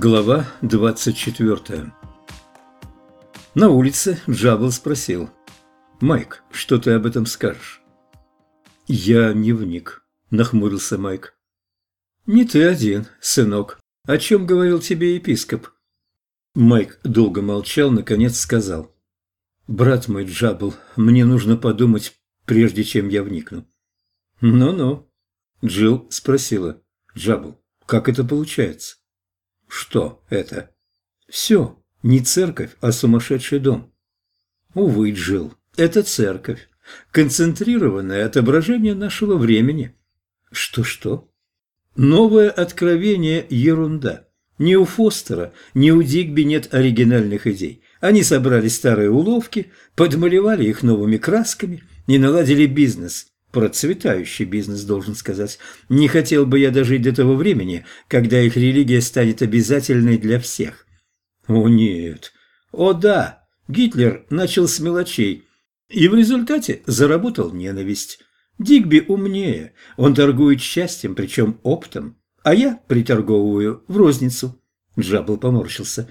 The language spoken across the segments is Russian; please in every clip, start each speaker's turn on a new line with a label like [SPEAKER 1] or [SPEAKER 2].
[SPEAKER 1] Глава 24 На улице Джабл спросил. «Майк, что ты об этом скажешь?» «Я не вник», – нахмурился Майк. «Не ты один, сынок. О чем говорил тебе епископ?» Майк долго молчал, наконец сказал. «Брат мой Джабл, мне нужно подумать, прежде чем я вникну». «Ну-ну», – Джилл спросила. «Джабл, как это получается?» Что это? Все. Не церковь, а сумасшедший дом. Увы, Джил, это церковь. Концентрированное отображение нашего времени. Что-что? Новое откровение – ерунда. Ни у Фостера, ни у Дигби нет оригинальных идей. Они собрали старые уловки, подмалевали их новыми красками и наладили бизнес. Процветающий бизнес, должен сказать. Не хотел бы я дожить до того времени, когда их религия станет обязательной для всех. О нет. О да. Гитлер начал с мелочей. И в результате заработал ненависть. Дигби умнее. Он торгует счастьем, причем оптом. А я приторговываю в розницу. Джабл поморщился.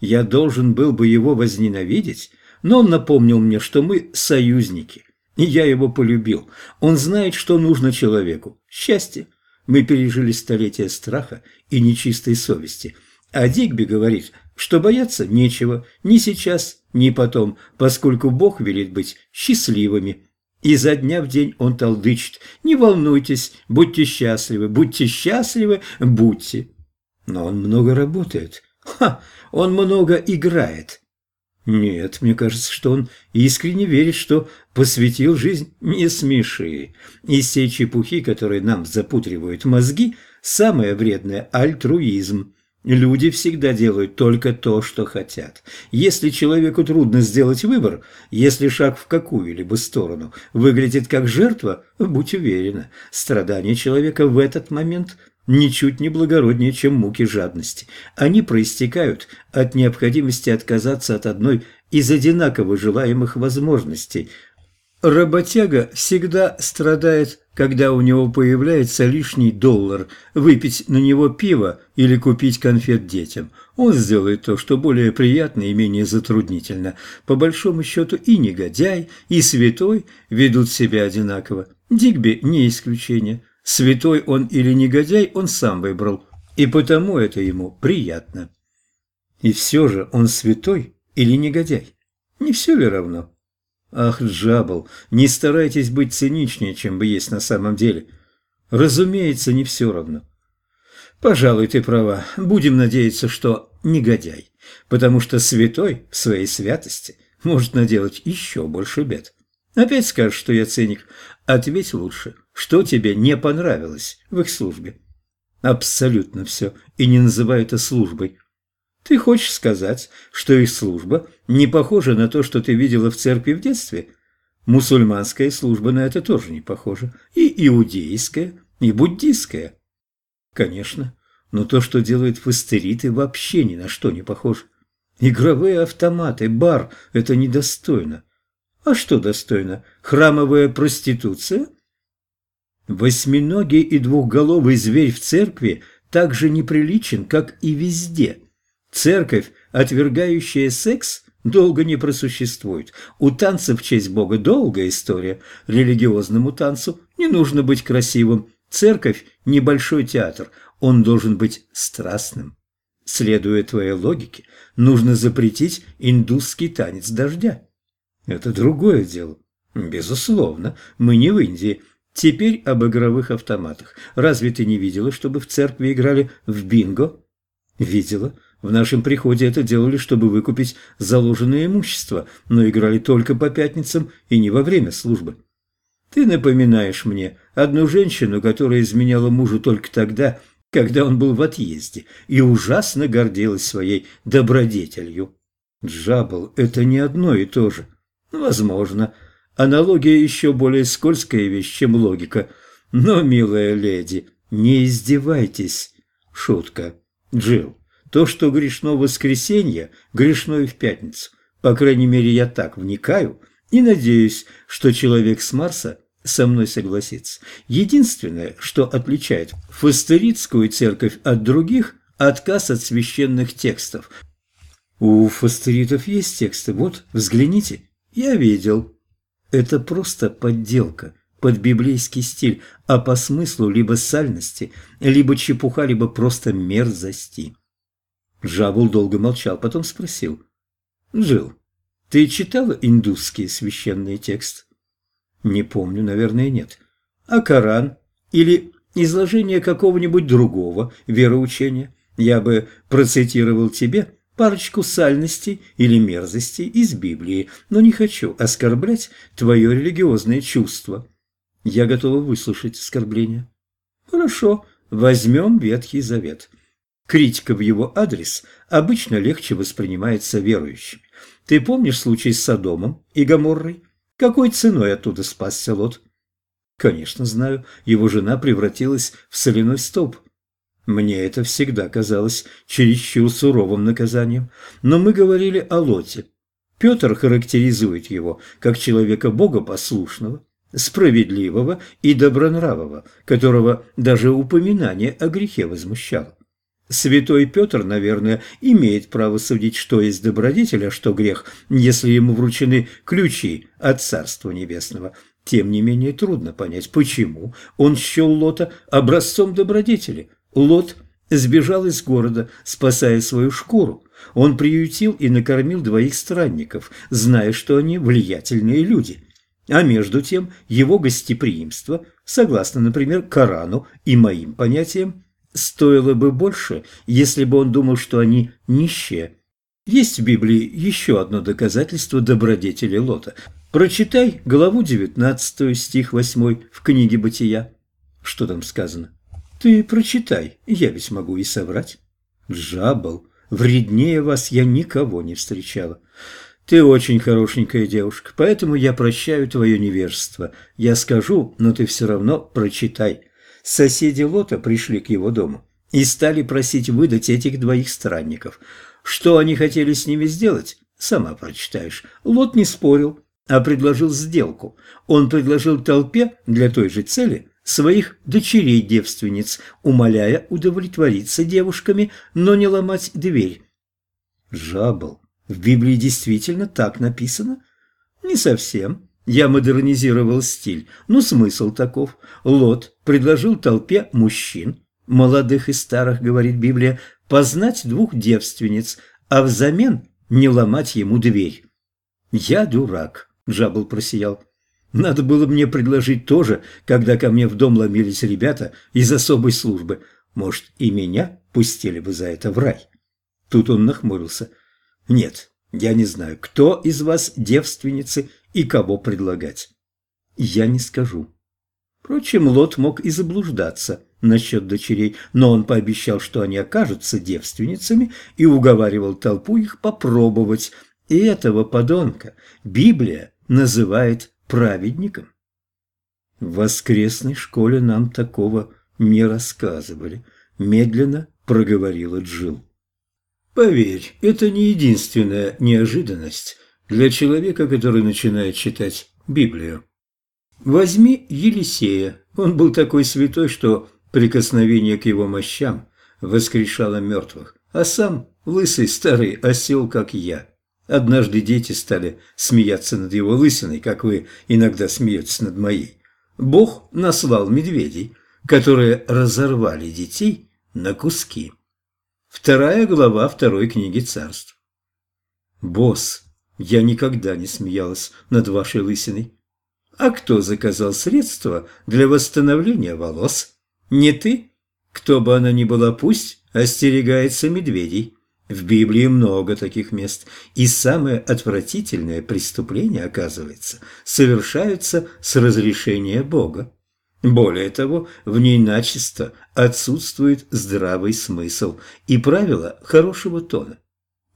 [SPEAKER 1] Я должен был бы его возненавидеть, но он напомнил мне, что мы союзники. И я его полюбил. Он знает, что нужно человеку. Счастье. Мы пережили столетия страха и нечистой совести. А Дигби говорит, что бояться нечего ни сейчас, ни потом, поскольку Бог велит быть счастливыми. И за дня в день он толдычит. Не волнуйтесь, будьте счастливы, будьте счастливы, будьте. Но он много работает. Ха, он много играет. Нет, мне кажется, что он искренне верит, что посвятил жизнь не смеши. Из всей чепухи, которые нам запутривают мозги, самое вредное – альтруизм. Люди всегда делают только то, что хотят. Если человеку трудно сделать выбор, если шаг в какую-либо сторону выглядит как жертва, будь уверена, страдания человека в этот момент – ничуть не благороднее, чем муки жадности. Они проистекают от необходимости отказаться от одной из одинаково желаемых возможностей. Работяга всегда страдает, когда у него появляется лишний доллар, выпить на него пиво или купить конфет детям. Он сделает то, что более приятно и менее затруднительно. По большому счету и негодяй, и святой ведут себя одинаково. Дигби не исключение. Святой он или негодяй, он сам выбрал, и потому это ему приятно. И все же он святой или негодяй? Не все ли равно? Ах, Джабл, не старайтесь быть циничнее, чем вы есть на самом деле. Разумеется, не все равно. Пожалуй, ты права. Будем надеяться, что негодяй, потому что святой в своей святости может наделать еще больше бед. Опять скажешь, что я циник. Ответь лучше, что тебе не понравилось в их службе? Абсолютно все, и не называй это службой. Ты хочешь сказать, что их служба не похожа на то, что ты видела в церкви в детстве? Мусульманская служба на это тоже не похожа. И иудейская, и буддийская. Конечно, но то, что делают фастериты, вообще ни на что не похоже. Игровые автоматы, бар – это недостойно. А что достойно? Храмовая проституция? Восьминогий и двухголовый зверь в церкви так же неприличен, как и везде. Церковь, отвергающая секс, долго не просуществует. У танца в честь Бога долгая история. Религиозному танцу не нужно быть красивым. Церковь – небольшой театр, он должен быть страстным. Следуя твоей логике, нужно запретить индусский танец дождя. Это другое дело. Безусловно, мы не в Индии. Теперь об игровых автоматах. Разве ты не видела, чтобы в церкви играли в бинго? Видела. В нашем приходе это делали, чтобы выкупить заложенное имущество, но играли только по пятницам и не во время службы. Ты напоминаешь мне одну женщину, которая изменяла мужу только тогда, когда он был в отъезде, и ужасно гордилась своей добродетелью. Джабл – это не одно и то же. Возможно. Аналогия еще более скользкая вещь, чем логика. Но, милая леди, не издевайтесь. Шутка. Джилл, то, что грешно в воскресенье, грешно и в пятницу. По крайней мере, я так вникаю и надеюсь, что человек с Марса со мной согласится. Единственное, что отличает фастеритскую церковь от других, отказ от священных текстов. У фастеритов есть тексты, вот, взгляните. Я видел. Это просто подделка под библейский стиль, а по смыслу либо сальности, либо чепуха, либо просто мерзости. Жабул долго молчал, потом спросил. «Жил, ты читала индусские священные тексты?» «Не помню, наверное, нет. А Коран? Или изложение какого-нибудь другого вероучения? Я бы процитировал тебе парочку сальностей или мерзостей из Библии, но не хочу оскорблять твое религиозное чувство. Я готова выслушать оскорбление. Хорошо, возьмем Ветхий Завет. Критика в его адрес обычно легче воспринимается верующими. Ты помнишь случай с Содомом и Гоморрой? Какой ценой оттуда спасся Лот? Конечно, знаю. Его жена превратилась в соляной столб. Мне это всегда казалось чересчур суровым наказанием. Но мы говорили о Лоте. Петр характеризует его как человека богопослушного, справедливого и добронравого, которого даже упоминание о грехе возмущало. Святой Петр, наверное, имеет право судить, что есть добродетель, а что грех, если ему вручены ключи от Царства Небесного. Тем не менее трудно понять, почему он счел Лота образцом добродетели. Лот сбежал из города, спасая свою шкуру. Он приютил и накормил двоих странников, зная, что они влиятельные люди. А между тем его гостеприимство, согласно, например, Корану и моим понятиям, стоило бы больше, если бы он думал, что они нищие. Есть в Библии еще одно доказательство добродетели Лота. Прочитай главу 19, стих 8 в книге «Бытия». Что там сказано? Ты прочитай, я ведь могу и соврать. Жабал, вреднее вас я никого не встречала. Ты очень хорошенькая девушка, поэтому я прощаю твое невежество. Я скажу, но ты все равно прочитай. Соседи Лота пришли к его дому и стали просить выдать этих двоих странников. Что они хотели с ними сделать, сама прочитаешь. Лот не спорил, а предложил сделку. Он предложил толпе для той же цели своих дочерей-девственниц, умоляя удовлетвориться девушками, но не ломать дверь. Жабл. В Библии действительно так написано? Не совсем. Я модернизировал стиль, но смысл таков. Лот предложил толпе мужчин, молодых и старых, говорит Библия, познать двух девственниц, а взамен не ломать ему дверь. «Я дурак», — Жабл просиял. «Надо было мне предложить тоже, когда ко мне в дом ломились ребята из особой службы. Может, и меня пустили бы за это в рай?» Тут он нахмурился. «Нет, я не знаю, кто из вас девственницы и кого предлагать. Я не скажу. Впрочем, Лот мог и заблуждаться насчет дочерей, но он пообещал, что они окажутся девственницами и уговаривал толпу их попробовать. И этого подонка Библия называет праведником. В воскресной школе нам такого не рассказывали, медленно проговорила Джил. Поверь, это не единственная неожиданность для человека, который начинает читать Библию. Возьми Елисея. Он был такой святой, что прикосновение к его мощам воскрешало мертвых, а сам лысый старый осел, как я. Однажды дети стали смеяться над его лысиной, как вы иногда смеетесь над моей. Бог наслал медведей, которые разорвали детей на куски. Вторая глава второй книги царств. Босс, я никогда не смеялась над вашей лысиной. А кто заказал средства для восстановления волос? Не ты? Кто бы она ни была, пусть остерегается медведей. В Библии много таких мест, и самые отвратительные преступления, оказывается, совершаются с разрешения Бога. Более того, в ней начисто отсутствует здравый смысл и правила хорошего тона.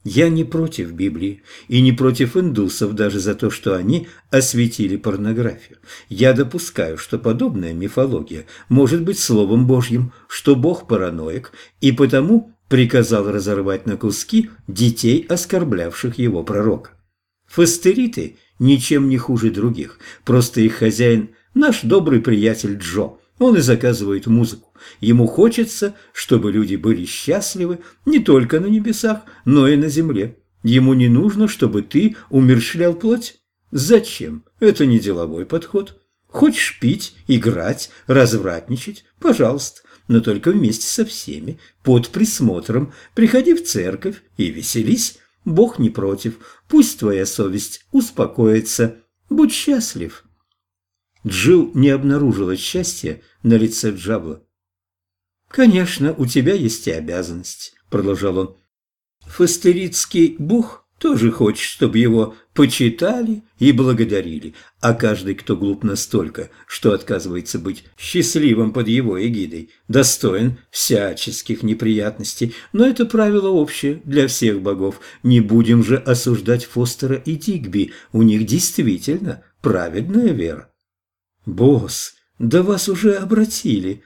[SPEAKER 1] Я не против Библии и не против индусов даже за то, что они осветили порнографию. Я допускаю, что подобная мифология может быть словом Божьим, что Бог параноик и потому приказал разорвать на куски детей, оскорблявших его пророка. Фастериты ничем не хуже других, просто их хозяин – Наш добрый приятель Джо. Он и заказывает музыку. Ему хочется, чтобы люди были счастливы не только на небесах, но и на земле. Ему не нужно, чтобы ты умерщвлял плоть. Зачем? Это не деловой подход. Хочешь пить, играть, развратничать? Пожалуйста, но только вместе со всеми, под присмотром. Приходи в церковь и веселись. Бог не против. Пусть твоя совесть успокоится. Будь счастлив. Джилл не обнаружила счастья на лице Джабла. «Конечно, у тебя есть и обязанность», — продолжал он. «Фастеритский бог тоже хочет, чтобы его почитали и благодарили, а каждый, кто глуп настолько, что отказывается быть счастливым под его эгидой, достоин всяческих неприятностей. Но это правило общее для всех богов. Не будем же осуждать Фостера и Дигби, у них действительно праведная вера. «Босс, да вас уже обратили».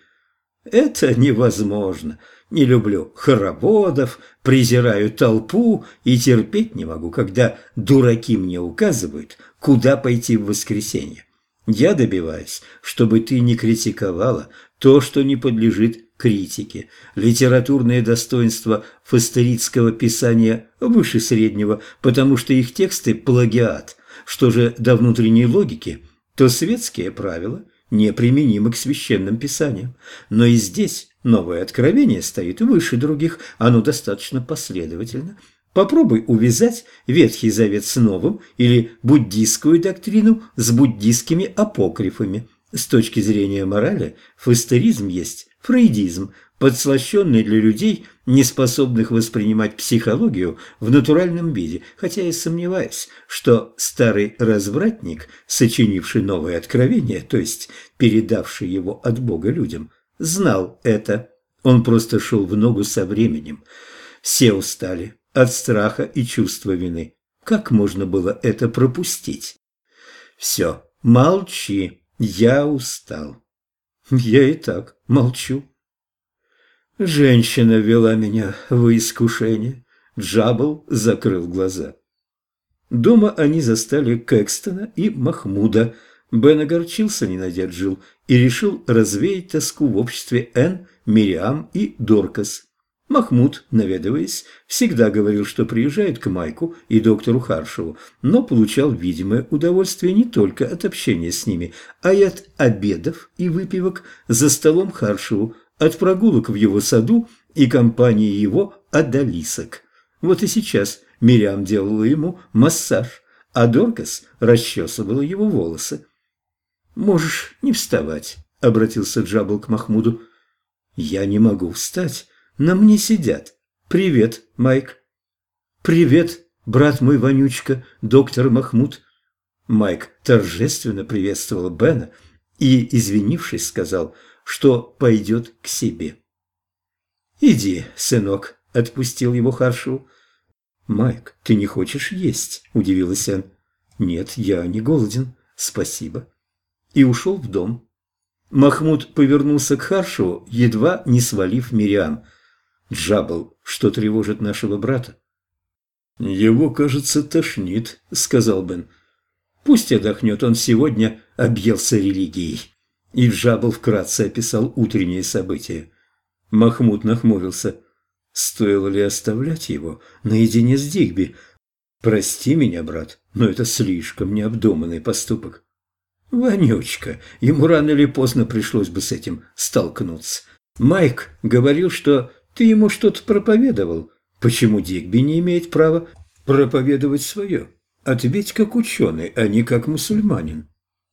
[SPEAKER 1] «Это невозможно. Не люблю хороводов, презираю толпу и терпеть не могу, когда дураки мне указывают, куда пойти в воскресенье. Я добиваюсь, чтобы ты не критиковала то, что не подлежит критике. Литературное достоинство фастеритского писания выше среднего, потому что их тексты – плагиат. Что же до внутренней логики – то светские правила неприменимы к священным писаниям. Но и здесь новое откровение стоит выше других, оно достаточно последовательно. Попробуй увязать Ветхий Завет с Новым или буддийскую доктрину с буддийскими апокрифами. С точки зрения морали, фастеризм есть фрейдизм, подслащенный для людей, не способных воспринимать психологию в натуральном виде, хотя я сомневаюсь, что старый развратник, сочинивший новое откровение, то есть передавший его от Бога людям, знал это. Он просто шел в ногу со временем. Все устали от страха и чувства вины. Как можно было это пропустить? Все, молчи, я устал. Я и так молчу. Женщина вела меня в искушение. Джабл закрыл глаза. Дома они застали Кэкстона и Махмуда. Бен огорчился, не найдя Джилл, и решил развеять тоску в обществе Энн, Мириам и Доркас. Махмуд, наведываясь, всегда говорил, что приезжает к Майку и доктору Харшеву, но получал видимое удовольствие не только от общения с ними, а и от обедов и выпивок за столом Харшеву, от прогулок в его саду и компании его одолисок. Вот и сейчас Мириам делала ему массаж, а Доркас расчесывала его волосы. «Можешь не вставать», — обратился Джабл к Махмуду. «Я не могу встать, на мне сидят. Привет, Майк». «Привет, брат мой вонючка, доктор Махмуд». Майк торжественно приветствовал Бена и, извинившись, сказал – что пойдет к себе. «Иди, сынок», — отпустил его Харшоу. «Майк, ты не хочешь есть?» – удивилась Энн. «Нет, я не голоден, спасибо». И ушел в дом. Махмуд повернулся к Харшеву, едва не свалив Мириам. «Джабл, что тревожит нашего брата?» «Его, кажется, тошнит», — сказал Бен. «Пусть отдохнет, он сегодня объелся религией». И Джабл вкратце описал утренние события. Махмуд нахмурился. Стоило ли оставлять его наедине с Дигби? Прости меня, брат, но это слишком необдуманный поступок. Вонючка, ему рано или поздно пришлось бы с этим столкнуться. Майк говорил, что ты ему что-то проповедовал. Почему Дигби не имеет права проповедовать свое? Ответь как ученый, а не как мусульманин.